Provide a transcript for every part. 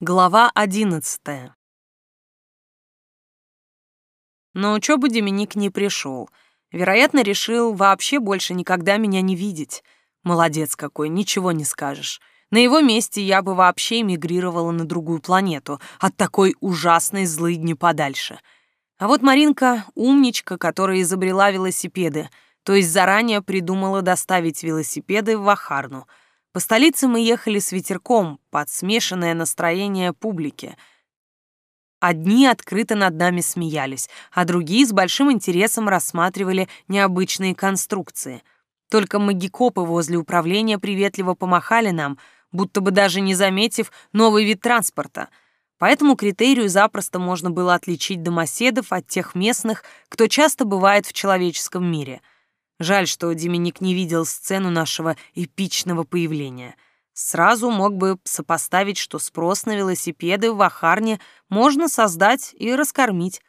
Глава одиннадцатая. На учебу Деминик не пришел. Вероятно, решил вообще больше никогда меня не видеть. Молодец какой, ничего не скажешь. На его месте я бы вообще эмигрировала на другую планету, от такой ужасной злыдни подальше. А вот Маринка — умничка, которая изобрела велосипеды, то есть заранее придумала доставить велосипеды в Вахарну — по столице мы ехали с ветерком, под смешанное настроение публики. Одни открыто над нами смеялись, а другие с большим интересом рассматривали необычные конструкции. Только магикопы возле управления приветливо помахали нам, будто бы даже не заметив новый вид транспорта. По этому критерию запросто можно было отличить домоседов от тех местных, кто часто бывает в человеческом мире — Жаль, что Деминик не видел сцену нашего эпичного появления. Сразу мог бы сопоставить, что спрос на велосипеды в Ахарне можно создать и раскормить.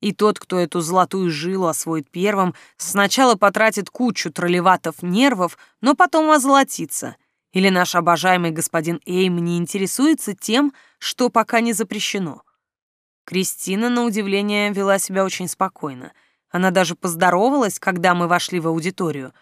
И тот, кто эту золотую жилу освоит первым, сначала потратит кучу троллеватов нервов, но потом озолотится. Или наш обожаемый господин Эйм не интересуется тем, что пока не запрещено. Кристина, на удивление, вела себя очень спокойно — она даже поздоровалась, когда мы вошли в аудиторию.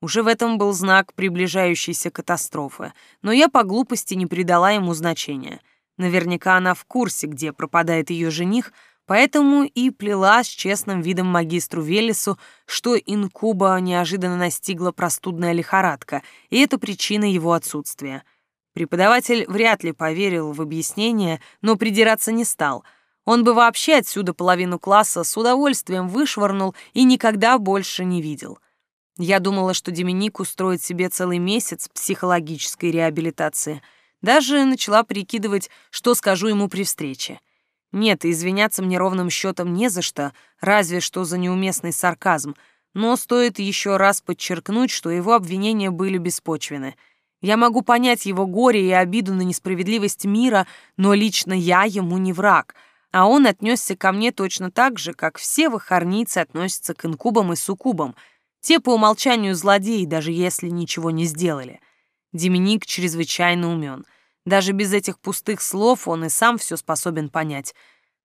Уже в этом был знак приближающейся катастрофы, но я по глупости не придала ему значения. Наверняка она в курсе, где пропадает ее жених, поэтому и плела с честным видом магистру Велесу, что инкуба неожиданно настигла простудная лихорадка, и это причина его отсутствия. Преподаватель вряд ли поверил в объяснение, но придираться не стал — он бы вообще отсюда половину класса с удовольствием вышвырнул и никогда больше не видел. Я думала, что Деминик устроит себе целый месяц психологической реабилитации. Даже начала прикидывать, что скажу ему при встрече. Нет, извиняться мне ровным счетом не за что, разве что за неуместный сарказм, но стоит еще раз подчеркнуть, что его обвинения были беспочвены. Я могу понять его горе и обиду на несправедливость мира, но лично я ему не враг — а он отнесся ко мне точно так же, как все вахарницы относятся к инкубам и суккубам. Те по умолчанию злодеи, даже если ничего не сделали. Деминик чрезвычайно умен. Даже без этих пустых слов он и сам все способен понять.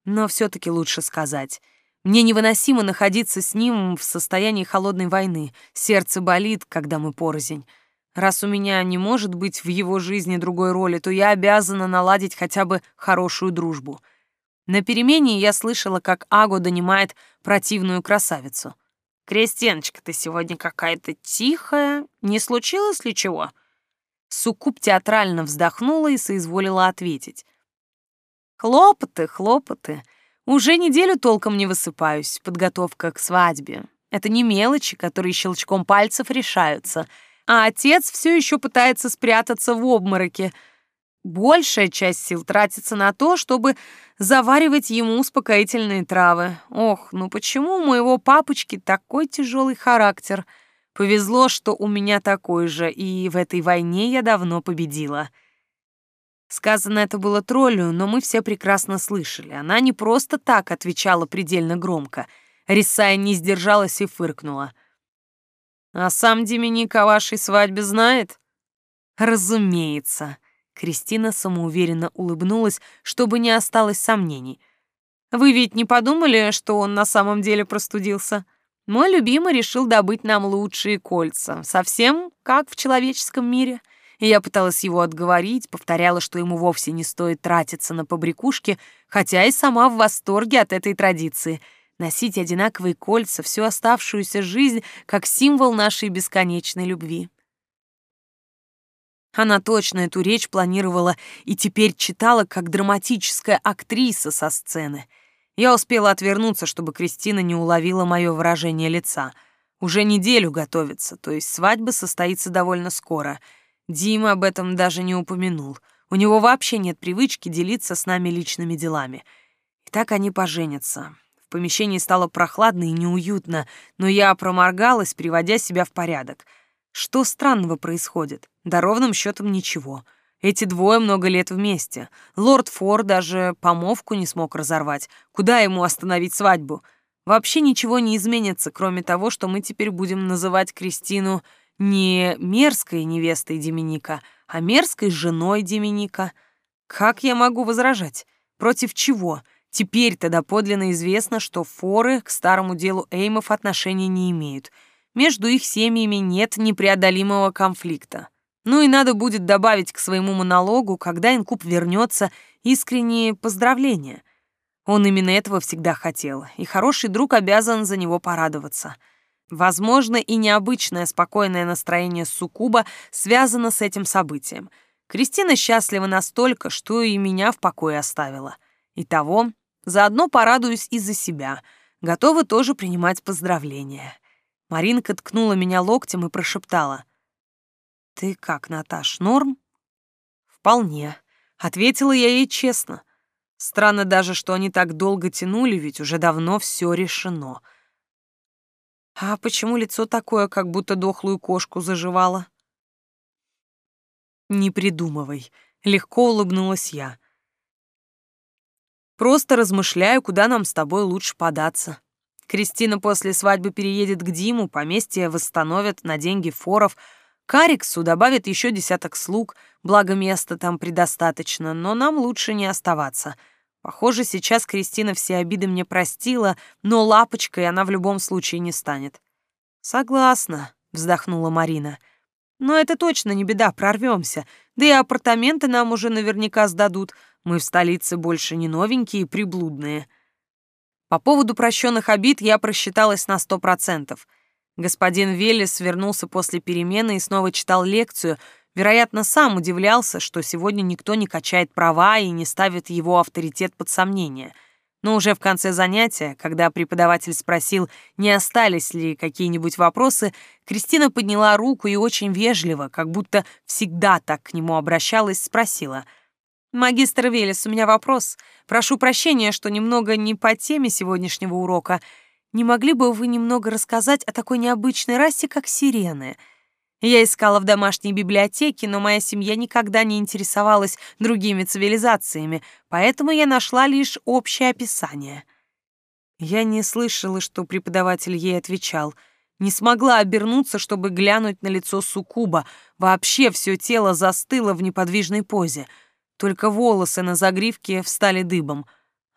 Но все-таки лучше сказать. Мне невыносимо находиться с ним в состоянии холодной войны. Сердце болит, когда мы порознь. Раз у меня не может быть в его жизни другой роли, то я обязана наладить хотя бы хорошую дружбу. На перемене я слышала, как Аго донимает противную красавицу. «Крестьяночка, ты сегодня какая-то тихая. Не случилось ли чего?» Суккуб театрально вздохнула и соизволила ответить. «Хлопоты, хлопоты. Уже неделю толком не высыпаюсь. Подготовка к свадьбе. Это не мелочи, которые щелчком пальцев решаются. А отец все еще пытается спрятаться в обмороке — Большая часть сил тратится на то, чтобы заваривать ему успокоительные травы. Ох, ну почему у моего папочки такой тяжелый характер? Повезло, что у меня такой же, и в этой войне я давно победила. Сказано это было троллю, но мы все прекрасно слышали. Она не просто так отвечала предельно громко. Рисая не сдержалась и фыркнула. «А сам Деминик о вашей свадьбе знает?» «Разумеется». Кристина самоуверенно улыбнулась, чтобы не осталось сомнений. «Вы ведь не подумали, что он на самом деле простудился? Мой любимый решил добыть нам лучшие кольца, совсем как в человеческом мире». Я пыталась его отговорить, повторяла, что ему вовсе не стоит тратиться на побрякушки, хотя и сама в восторге от этой традиции — носить одинаковые кольца всю оставшуюся жизнь как символ нашей бесконечной любви. Она точно эту речь планировала и теперь читала как драматическая актриса со сцены. Я успела отвернуться, чтобы Кристина не уловила мое выражение лица. Уже неделю готовится, то есть свадьба состоится довольно скоро. Дима об этом даже не упомянул. У него вообще нет привычки делиться с нами личными делами. И так они поженятся. В помещении стало прохладно и неуютно, но я проморгалась, приводя себя в порядок — что странного происходит? Да ровным счетом ничего. Эти двое много лет вместе. Лорд Фор даже помовку не смог разорвать. Куда ему остановить свадьбу? Вообще ничего не изменится, кроме того, что мы теперь будем называть Кристину не мерзкой невестой Деминика, а мерзкой женой Деминика. Как я могу возражать? Против чего? Теперь-то доподлинно известно, что форы к старому делу Эймов отношения не имеют. Между их семьями нет непреодолимого конфликта. Ну и надо будет добавить к своему монологу, когда инкуб вернется, искренние поздравления. Он именно этого всегда хотел, и хороший друг обязан за него порадоваться. Возможно, и необычное спокойное настроение суккуба связано с этим событием. Кристина счастлива настолько, что и меня в покое оставила. Итого, заодно порадуюсь и за себя. Готова тоже принимать поздравления. Маринка ткнула меня локтем и прошептала. «Ты как, Наташ, норм?» «Вполне», — ответила я ей честно. Странно даже, что они так долго тянули, ведь уже давно все решено. А почему лицо такое, как будто дохлую кошку заживало? Не придумывай, легко улыбнулась я. Просто размышляю, куда нам с тобой лучше податься. Кристина после свадьбы переедет к Диму, поместье восстановят на деньги форов, Кариксу добавят еще десяток слуг, благо места там предостаточно, но нам лучше не оставаться — Похоже, сейчас Кристина все обиды мне простила, но лапочкой она в любом случае не станет. «Согласна», — вздохнула Марина. «Но это точно не беда, прорвемся. Да и апартаменты нам уже наверняка сдадут. Мы в столице больше не новенькие и приблудные». По поводу прощенных обид я просчиталась на сто процентов. Господин Велес вернулся после перемены и снова читал лекцию — Вероятно, сам удивлялся, что сегодня никто не качает права и не ставит его авторитет под сомнение. Но уже в конце занятия, когда преподаватель спросил, не остались ли какие-нибудь вопросы, Кристина подняла руку и очень вежливо, как будто всегда так к нему обращалась, спросила. «Магистр Велес, у меня вопрос. Прошу прощения, что немного не по теме сегодняшнего урока. Не могли бы вы немного рассказать о такой необычной расе, как сирены?» Я искала в домашней библиотеке, но моя семья никогда не интересовалась другими цивилизациями, поэтому я нашла лишь общее описание. Я не слышала, что преподаватель ей отвечал. Не смогла обернуться, чтобы глянуть на лицо суккуба. Вообще все тело застыло в неподвижной позе. Только волосы на загривке встали дыбом.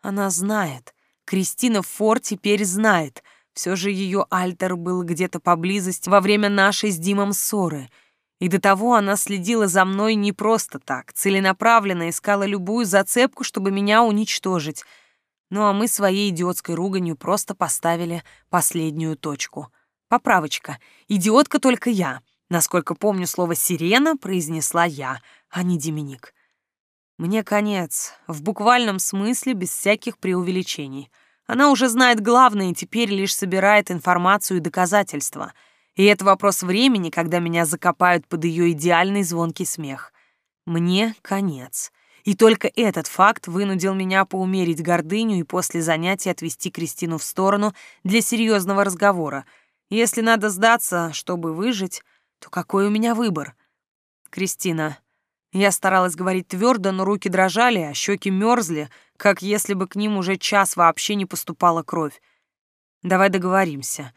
Она знает. Кристина Фор теперь знает — все же ее альтер был где-то поблизости во время нашей с Димом ссоры. И до того она следила за мной не просто так, целенаправленно искала любую зацепку, чтобы меня уничтожить. Ну а мы своей идиотской руганью просто поставили последнюю точку. Поправочка. Идиотка только я. Насколько помню, слово «сирена» произнесла я, а не Деминик. Мне конец, в буквальном смысле, без всяких преувеличений — она уже знает главное и теперь лишь собирает информацию и доказательства. И это вопрос времени, когда меня закопают под ее идеальный звонкий смех. Мне конец. И только этот факт вынудил меня поумерить гордыню и после занятия отвести Кристину в сторону для серьезного разговора. Если надо сдаться, чтобы выжить, то какой у меня выбор? Кристина, я старалась говорить твердо, но руки дрожали, а щеки мерзли, как если бы к ним уже час вообще не поступала кровь. Давай договоримся.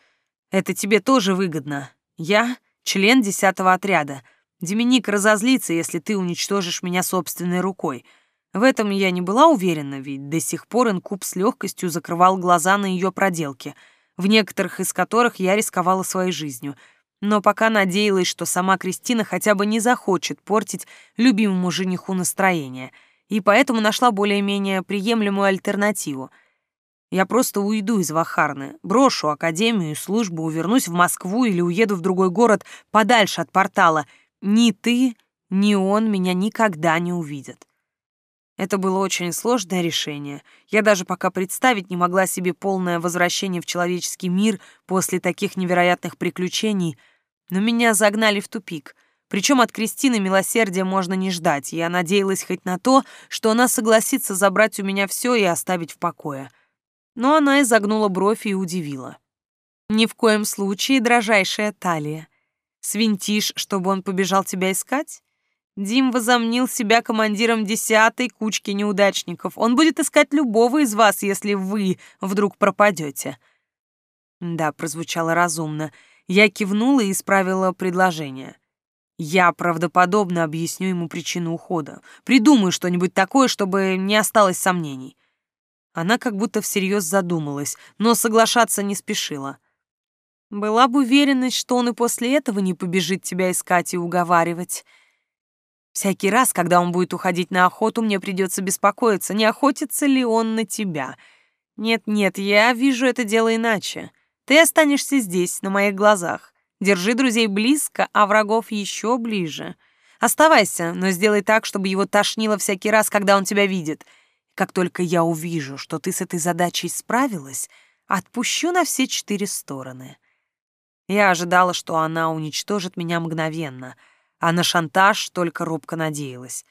Это тебе тоже выгодно. Я — член десятого отряда. Деминик разозлится, если ты уничтожишь меня собственной рукой. В этом я не была уверена, ведь до сих пор инкуб с легкостью закрывал глаза на ее проделки, в некоторых из которых я рисковала своей жизнью — но пока надеялась, что сама Кристина хотя бы не захочет портить любимому жениху настроение, и поэтому нашла более-менее приемлемую альтернативу. Я просто уйду из Вахарны, брошу академию и службу, увернусь в Москву или уеду в другой город подальше от портала. Ни ты, ни он меня никогда не увидят. Это было очень сложное решение. Я даже пока представить не могла себе полное возвращение в человеческий мир после таких невероятных приключений, но меня загнали в тупик. Причем от Кристины милосердия можно не ждать. Я надеялась хоть на то, что она согласится забрать у меня все и оставить в покое. Но она изогнула бровь и удивила. «Ни в коем случае, дрожайшая талия. Свинтишь, чтобы он побежал тебя искать?» Дим возомнил себя командиром десятой кучки неудачников. Он будет искать любого из вас, если вы вдруг пропадете. Да, прозвучало разумно. Я кивнула и исправила предложение. Я правдоподобно объясню ему причину ухода. Придумаю что-нибудь такое, чтобы не осталось сомнений. Она как будто всерьез задумалась, но соглашаться не спешила. Была бы уверенность, что он и после этого не побежит тебя искать и уговаривать. Всякий раз, когда он будет уходить на охоту, мне придется беспокоиться, не охотится ли он на тебя. Нет-нет, я вижу это дело иначе. Ты останешься здесь, на моих глазах. Держи друзей близко, а врагов еще ближе. Оставайся, но сделай так, чтобы его тошнило всякий раз, когда он тебя видит. Как только я увижу, что ты с этой задачей справилась, отпущу на все четыре стороны. Я ожидала, что она уничтожит меня мгновенно, а на шантаж только робко надеялась.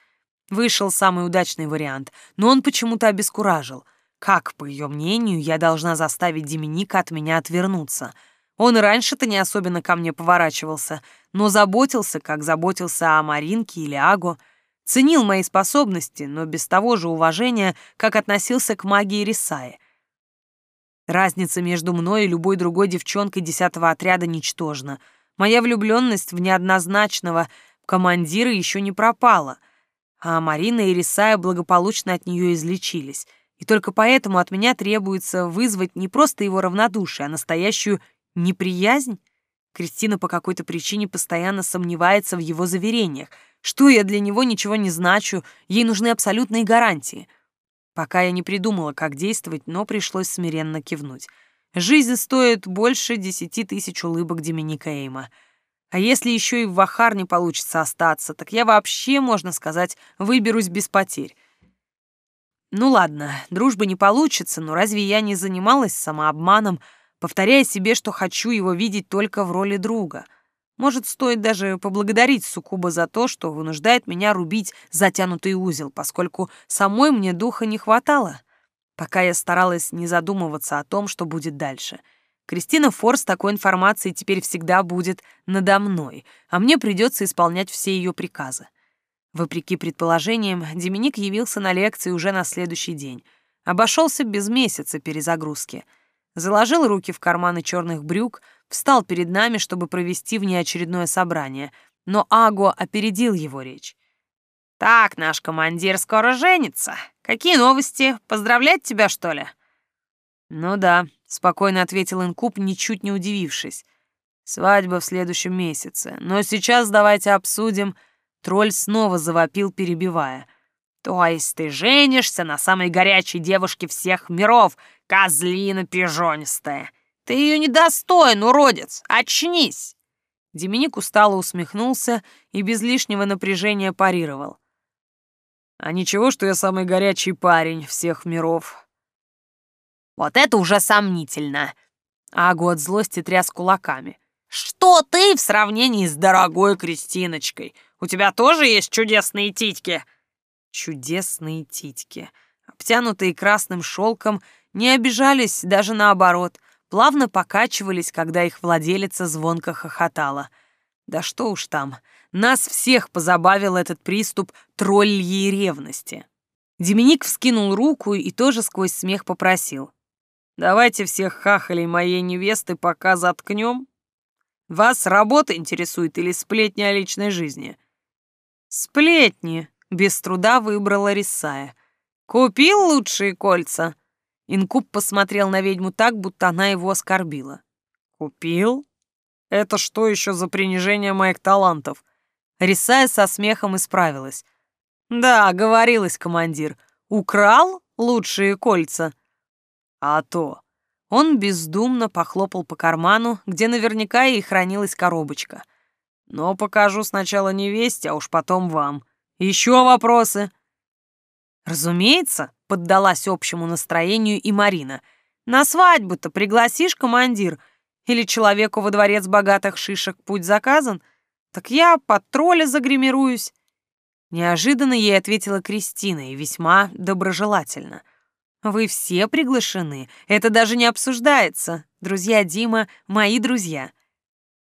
Вышел самый удачный вариант, но он почему-то обескуражил. Как, по ее мнению, я должна заставить Деминика от меня отвернуться — он раньше-то не особенно ко мне поворачивался, но заботился, как заботился о Маринке или Аго, ценил мои способности, но без того же уважения, как относился к магии Рисаи. Разница между мной и любой другой девчонкой десятого отряда ничтожна. Моя влюбленность в неоднозначного командира еще не пропала, а Марина и Рисая благополучно от нее излечились. И только поэтому от меня требуется вызвать не просто его равнодушие, а настоящую Неприязнь? Кристина по какой-то причине постоянно сомневается в его заверениях. Что я для него ничего не значу, ей нужны абсолютные гарантии. Пока я не придумала, как действовать, но пришлось смиренно кивнуть. Жизнь стоит больше десяти тысяч улыбок Деминика Эйма. А если еще и в Вахар не получится остаться, так я вообще, можно сказать, выберусь без потерь. Ну ладно, дружбы не получится, но разве я не занималась самообманом, повторяя себе, что хочу его видеть только в роли друга. Может, стоит даже поблагодарить Сукуба за то, что вынуждает меня рубить затянутый узел, поскольку самой мне духа не хватало. Пока я старалась не задумываться о том, что будет дальше. Кристина Форс такой информацией теперь всегда будет надо мной, а мне придется исполнять все ее приказы. Вопреки предположениям, Деминик явился на лекции уже на следующий день. Обошелся без месяца перезагрузки — заложил руки в карманы черных брюк, встал перед нами, чтобы провести внеочередное собрание, но Аго опередил его речь. «Так, наш командир скоро женится. Какие новости? Поздравлять тебя, что ли?» «Ну да», — спокойно ответил Инкуб, ничуть не удивившись. «Свадьба в следующем месяце. Но сейчас давайте обсудим...» Тролль снова завопил, перебивая. «То есть ты женишься на самой горячей девушке всех миров, Козлина пижонистая! Ты ее недостоин, уродец! Очнись!» Деминик устало усмехнулся и без лишнего напряжения парировал. «А ничего, что я самый горячий парень всех миров?» «Вот это уже сомнительно!» Агу от злости тряс кулаками. «Что ты в сравнении с дорогой Кристиночкой? У тебя тоже есть чудесные титьки?» «Чудесные титьки!» обтянутые красным шелком не обижались, даже наоборот, плавно покачивались, когда их владелица звонко хохотала. Да что уж там, нас всех позабавил этот приступ тролльей ревности. Деминик вскинул руку и тоже сквозь смех попросил. «Давайте всех хахалей моей невесты пока заткнем. Вас работа интересует или сплетни о личной жизни?» «Сплетни», — без труда выбрала Рисая. «Купил лучшие кольца?» Инкуб посмотрел на ведьму так, будто она его оскорбила. «Купил? Это что еще за принижение моих талантов?» Рисая со смехом исправилась. «Да, говорилось, командир. Украл лучшие кольца?» «А то». Он бездумно похлопал по карману, где наверняка и хранилась коробочка. «Но покажу сначала невесте, а уж потом вам. Еще вопросы?» «Разумеется», Поддалась общему настроению и Марина. «На свадьбу-то пригласишь, командир? Или человеку во дворец богатых шишек путь заказан? Так я под тролля загримируюсь». Неожиданно ей ответила Кристина и весьма доброжелательно. «Вы все приглашены. Это даже не обсуждается. Друзья Дима — мои друзья».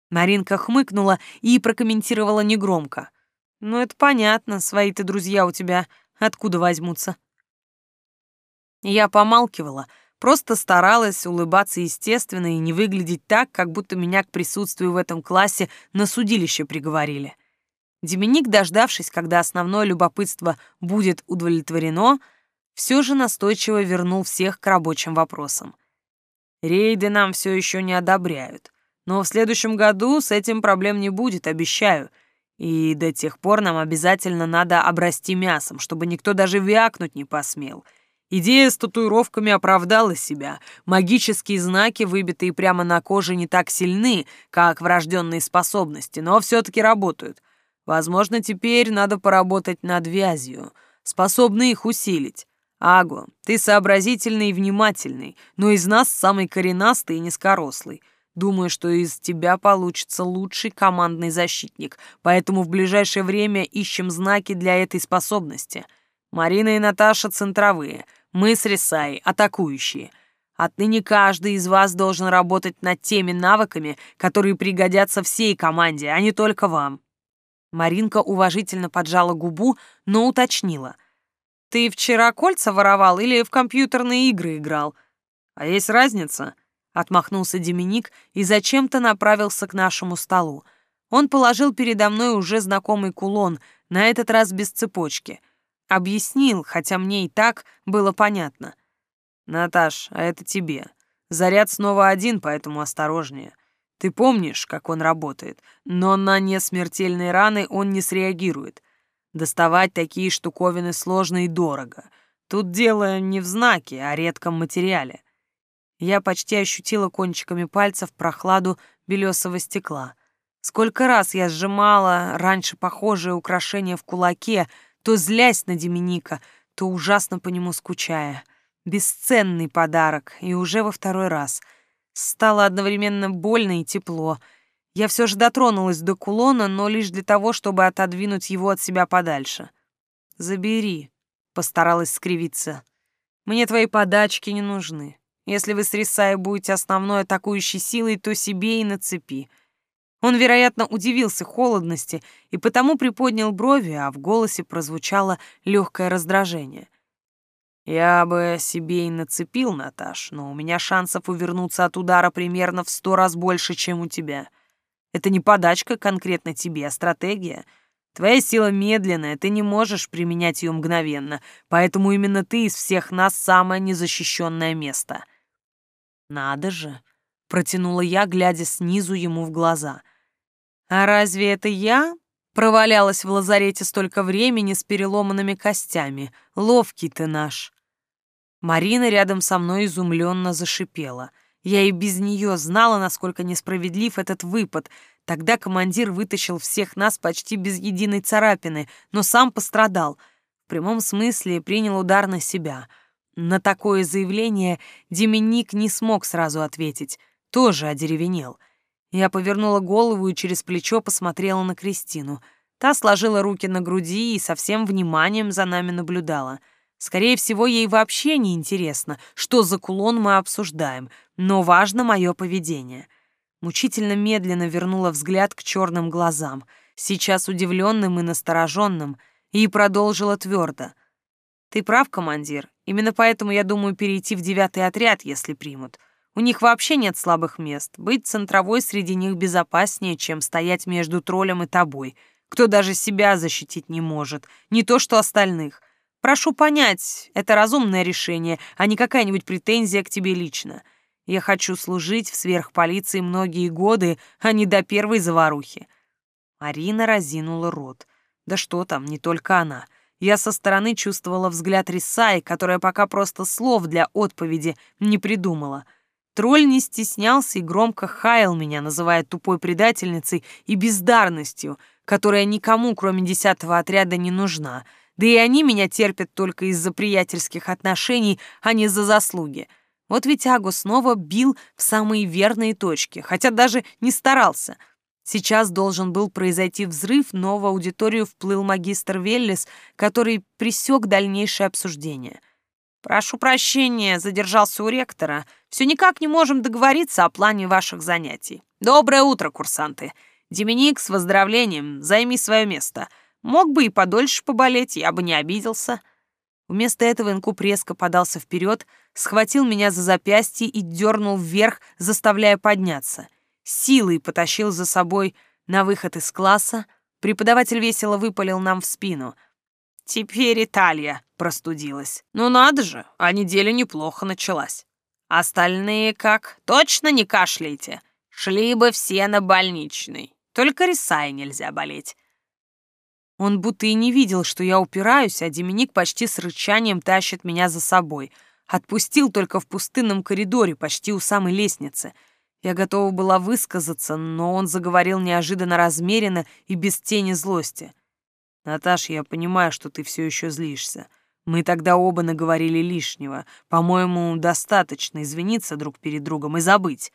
Маринка хмыкнула и прокомментировала негромко. «Ну, это понятно, свои-то друзья у тебя откуда возьмутся?» Я помалкивала, просто старалась улыбаться естественно и не выглядеть так, как будто меня к присутствию в этом классе на судилище приговорили. Деминик, дождавшись, когда основное любопытство будет удовлетворено, все же настойчиво вернул всех к рабочим вопросам. Рейды нам все еще не одобряют, но в следующем году с этим проблем не будет, обещаю. И до тех пор нам обязательно надо обрасти мясом, чтобы никто даже вякнуть не посмел. Идея с татуировками оправдала себя. Магические знаки, выбитые прямо на коже, не так сильны, как врожденные способности, но все-таки работают. Возможно, теперь надо поработать над вязью, способны их усилить. Аго, ты сообразительный и внимательный, но из нас самый коренастый и низкорослый. Думаю, что из тебя получится лучший командный защитник, поэтому в ближайшее время ищем знаки для этой способности. Марина и Наташа — центровые, мы с Рисай — атакующие. Отныне каждый из вас должен работать над теми навыками, которые пригодятся всей команде, а не только вам». Маринка уважительно поджала губу, но уточнила — ты вчера кольца воровал или в компьютерные игры играл? А есть разница? Отмахнулся Деминик и зачем-то направился к нашему столу. Он положил передо мной уже знакомый кулон, на этот раз без цепочки. Объяснил, хотя мне и так было понятно. «Наташ, а это тебе. Заряд снова один, поэтому осторожнее. Ты помнишь, как он работает, но на несмертельные раны он не среагирует. Доставать такие штуковины сложно и дорого. Тут дело не в знаке, а редком материале. Я почти ощутила кончиками пальцев прохладу белесого стекла. Сколько раз я сжимала раньше похожее украшение в кулаке, то злясь на Деминика, то ужасно по нему скучая. Бесценный подарок, и уже во второй раз. Стало одновременно больно и тепло — я все же дотронулась до кулона, но лишь для того, чтобы отодвинуть его от себя подальше. «Забери», — постаралась скривиться. «Мне твои подачки не нужны. Если вы с Рисай будете основной атакующей силой, то себе и нацепи». Он, вероятно, удивился холодности и потому приподнял брови, а в голосе прозвучало легкое раздражение. «Я бы себе и нацепил, Наташ, но у меня шансов увернуться от удара примерно в сто раз больше, чем у тебя. Это не подачка конкретно тебе, а стратегия. Твоя сила медленная, ты не можешь применять ее мгновенно, поэтому именно ты из всех нас самое незащищенное место». «Надо же!» — протянула я, глядя снизу ему в глаза. «А разве это я?» Провалялась в лазарете столько времени с переломанными костями. Ловкий ты наш. Марина рядом со мной изумленно зашипела — я и без нее знала, насколько несправедлив этот выпад. Тогда командир вытащил всех нас почти без единой царапины, но сам пострадал. В прямом смысле принял удар на себя. На такое заявление Деминик не смог сразу ответить. Тоже одеревенел. Я повернула голову и через плечо посмотрела на Кристину. Та сложила руки на груди и со всем вниманием за нами наблюдала — Скорее всего, ей вообще не интересно, что за кулон мы обсуждаем, но важно мое поведение. Мучительно медленно вернула взгляд к черным глазам, сейчас удивленным и настороженным, и продолжила твердо. «Ты прав, командир. Именно поэтому я думаю перейти в девятый отряд, если примут. У них вообще нет слабых мест. Быть центровой среди них безопаснее, чем стоять между троллем и тобой, кто даже себя защитить не может, не то что остальных. Прошу понять, это разумное решение, а не какая-нибудь претензия к тебе лично. Я хочу служить в сверхполиции многие годы, а не до первой заварухи». Марина разинула рот. Да что там, не только она. Я со стороны чувствовала взгляд Рисаи, которая пока просто слов для отповеди не придумала. Тролль не стеснялся и громко хаял меня, называя тупой предательницей и бездарностью, которая никому, кроме десятого отряда, не нужна — да и они меня терпят только из-за приятельских отношений, а не за заслуги. Вот ведь Аго снова бил в самые верные точки, хотя даже не старался. Сейчас должен был произойти взрыв, но в аудиторию вплыл магистр Веллис, который пресек дальнейшее обсуждение. «Прошу прощения, задержался у ректора. Все никак не можем договориться о плане ваших занятий. Доброе утро, курсанты. Деминик, с выздоровлением, займи свое место». Мог бы и подольше поболеть, я бы не обиделся. Вместо этого Инкуб резко подался вперед, схватил меня за запястье и дернул вверх, заставляя подняться. Силой потащил за собой на выход из класса, Преподаватель весело выпалил нам в спину. Теперь Италия простудилась. Ну надо же, а неделя неплохо началась. Остальные как? Точно не кашляйте? Шли бы все на больничный. Только Рисай нельзя болеть. Он будто и не видел, что я упираюсь, а Деминик почти с рычанием тащит меня за собой. Отпустил только в пустынном коридоре, почти у самой лестницы. Я готова была высказаться, но он заговорил неожиданно размеренно и без тени злости. «Наташ, я понимаю, что ты все еще злишься. Мы тогда оба наговорили лишнего. По-моему, достаточно извиниться друг перед другом и забыть».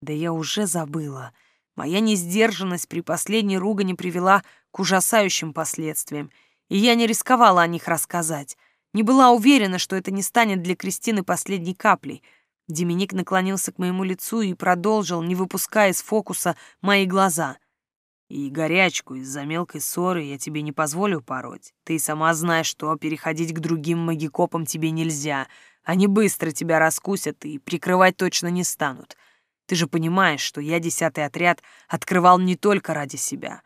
Да я уже забыла. Моя несдержанность при последней ругани привела к ужасающим последствиям, и я не рисковала о них рассказать. Не была уверена, что это не станет для Кристины последней каплей. Деминик наклонился к моему лицу и продолжил, не выпуская из фокуса мои глаза. «И горячку из-за мелкой ссоры я тебе не позволю пороть. Ты сама знаешь, что переходить к другим магикопам тебе нельзя. Они быстро тебя раскусят и прикрывать точно не станут. Ты же понимаешь, что я десятый отряд открывал не только ради себя.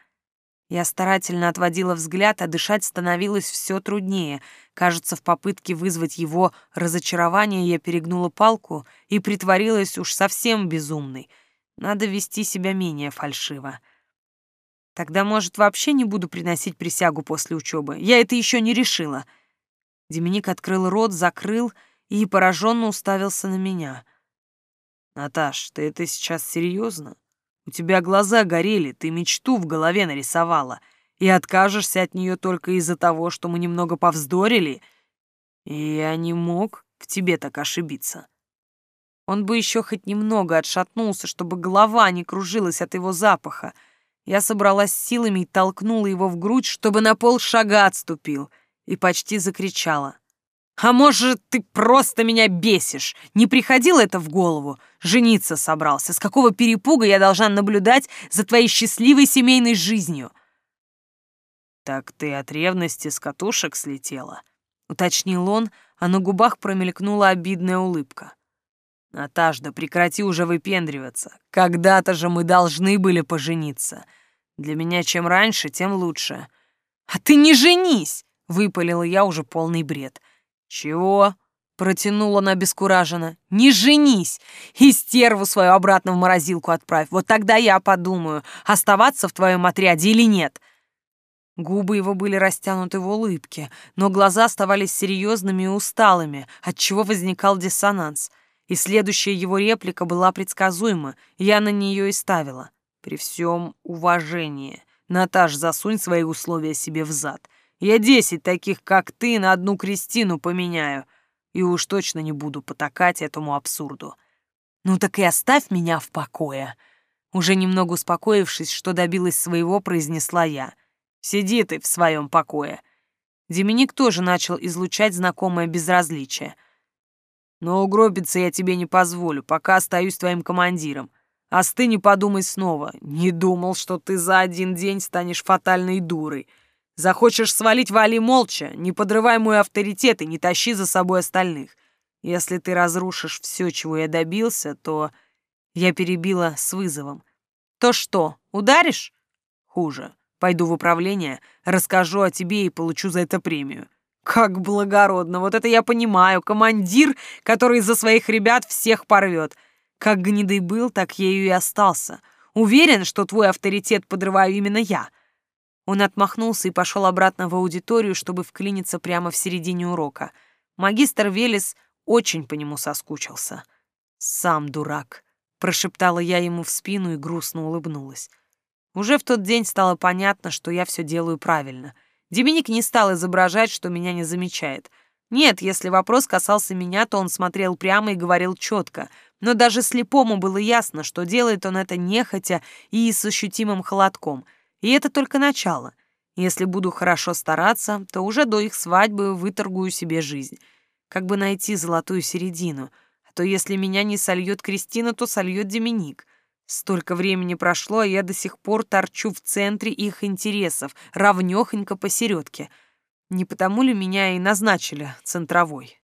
Я старательно отводила взгляд, а дышать становилось все труднее. Кажется, в попытке вызвать его разочарование я перегнула палку и притворилась уж совсем безумной. Надо вести себя менее фальшиво. Тогда, может, вообще не буду приносить присягу после учебы. Я это еще не решила. Деминик открыл рот, закрыл и пораженно уставился на меня. «Наташ, ты это сейчас серьезно? У тебя глаза горели, ты мечту в голове нарисовала, и откажешься от нее только из-за того, что мы немного повздорили. И я не мог в тебе так ошибиться. Он бы еще хоть немного отшатнулся, чтобы голова не кружилась от его запаха. Я собралась силами и толкнула его в грудь, чтобы на полшага отступил, и почти закричала. А может, ты просто меня бесишь? Не приходило это в голову? Жениться собрался. С какого перепуга я должна наблюдать за твоей счастливой семейной жизнью? Так ты от ревности с катушек слетела, уточнил он, а на губах промелькнула обидная улыбка. Наташ, да прекрати уже выпендриваться. Когда-то же мы должны были пожениться. Для меня чем раньше, тем лучше. А ты не женись, выпалила я уже полный бред. «Чего?» — протянула она обескураженно. «Не женись! И стерву свою обратно в морозилку отправь. Вот тогда я подумаю, оставаться в твоем отряде или нет». Губы его были растянуты в улыбке, но глаза оставались серьезными и усталыми, отчего возникал диссонанс. И следующая его реплика была предсказуема, я на нее и ставила. «При всем уважении, Наташ, засунь свои условия себе в зад. Я десять таких, как ты, на одну Кристину поменяю. И уж точно не буду потакать этому абсурду. Ну так и оставь меня в покое. Уже немного успокоившись, что добилась своего, произнесла я. Сиди ты в своем покое. Деминик тоже начал излучать знакомое безразличие. Но угробиться я тебе не позволю, пока остаюсь твоим командиром. А ты не подумай снова. Не думал, что ты за один день станешь фатальной дурой. Захочешь свалить, вали молча, не подрывай мой авторитет и не тащи за собой остальных. Если ты разрушишь все, чего я добился, то...» Я перебила с вызовом. «То что, ударишь?» «Хуже. Пойду в управление, расскажу о тебе и получу за это премию». «Как благородно! Вот это я понимаю! Командир, который за своих ребят всех порвет. Как гнидый был, так ею и остался. Уверен, что твой авторитет подрываю именно я». Он отмахнулся и пошел обратно в аудиторию, чтобы вклиниться прямо в середине урока. Магистр Велес очень по нему соскучился. «Сам дурак», — прошептала я ему в спину и грустно улыбнулась. Уже в тот день стало понятно, что я все делаю правильно. Деминик не стал изображать, что меня не замечает. Нет, если вопрос касался меня, то он смотрел прямо и говорил четко, но даже слепому было ясно, что делает он это нехотя и с ощутимым холодком — и это только начало. Если буду хорошо стараться, то уже до их свадьбы выторгую себе жизнь. Как бы найти золотую середину. А то если меня не сольет Кристина, то сольет Деминик. Столько времени прошло, а я до сих пор торчу в центре их интересов, равнёхонько посередке. Не потому ли меня и назначили центровой?